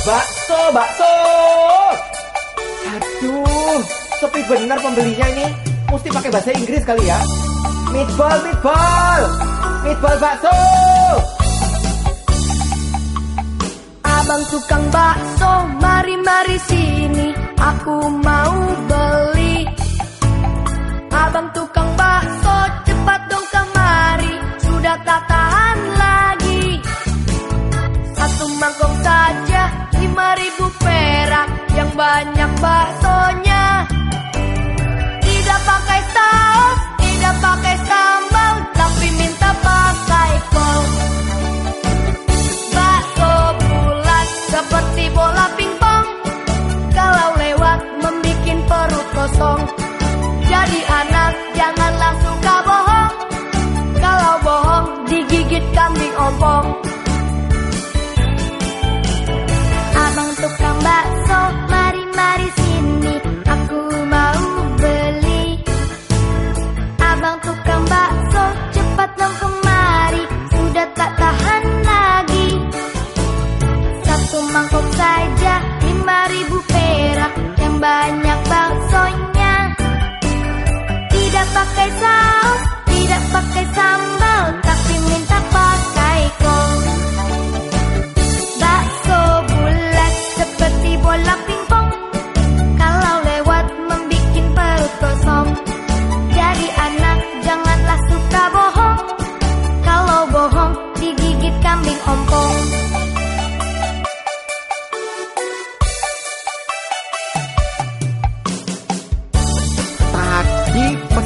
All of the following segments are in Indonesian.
Bakso, bakso. Aduh, sepi benar pembelinya ini. Mesti pakai bahasa Inggris kali ya. Meatball, meatball. Meatball bakso. Abang tukang bakso, mari-mari sini. Aku mau ribu perak. Yang banyak baksonya. Tidak pakai saus, tidak pakai sambal, tapi minta pakai kol. Bakso bulat seperti bola pingpong Kalau lewat membikin perut kosong Jadi anak janganlah suka bohong Kalau bohong digigit kambing ompong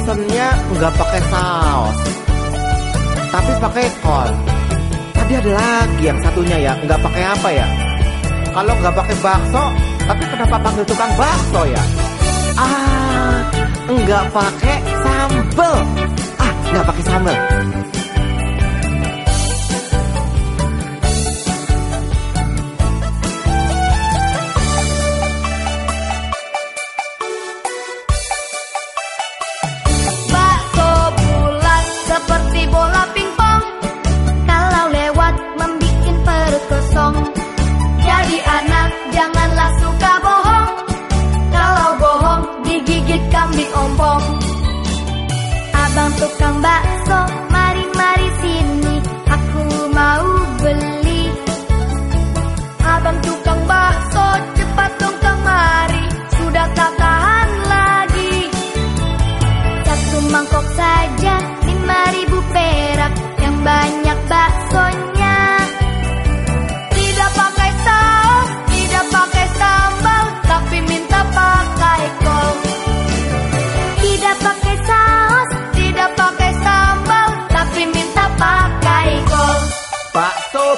pesennya nggak pakai saus, tapi pakai kol. Tadi ada lagi yang satunya ya, nggak pakai apa ya? Kalau nggak pakai bakso, tapi kenapa panggil tukang bakso ya? Ah, nggak pakai sambel. Ah, nggak pakai sambel.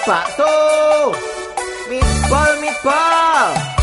Bakso. Meatball, meatball.